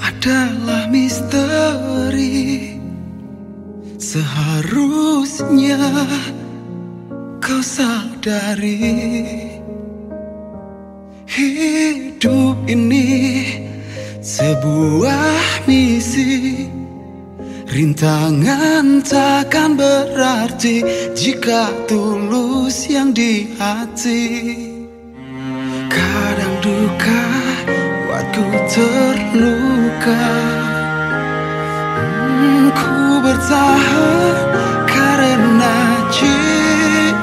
Adalah misteri. Seharusnya kau sadari Hidup ini sebuah misi. Rintangan takkan berarti Jika tulus yang dihati Kadang duka buatku terluka. Hmm, Ku bertahan karena cinta.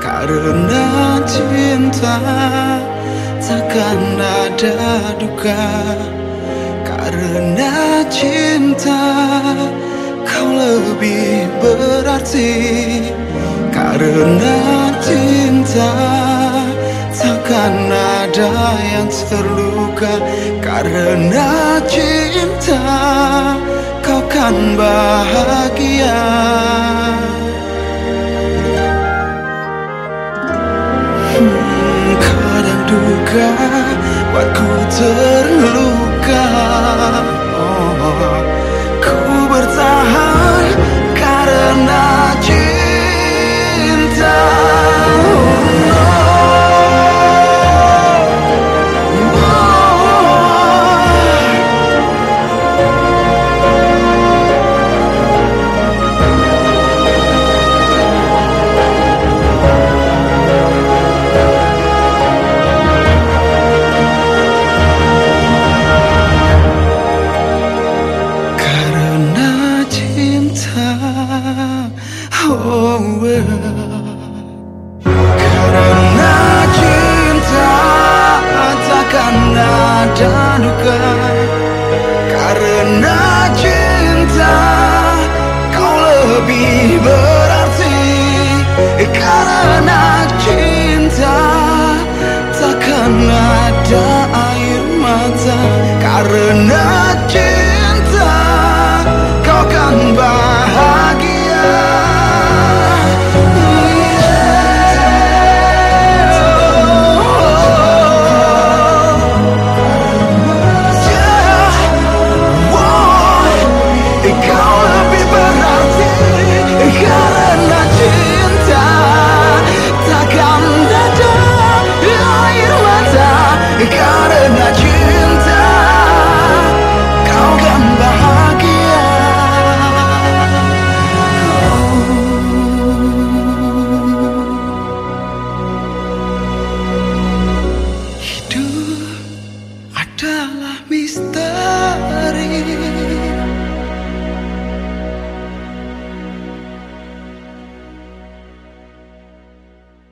Karena cinta takkan ada duka. Karena cinta kau lebih berarti. Karena cinta takkan ada yang terluka Karena cinta. Kau kan bahagia. Hmm, Kadang duka buatku terluka. Oh, Karena cinta takkan ada duka Karena cinta kau lebih berarti Karena cinta takkan ada air mata Karena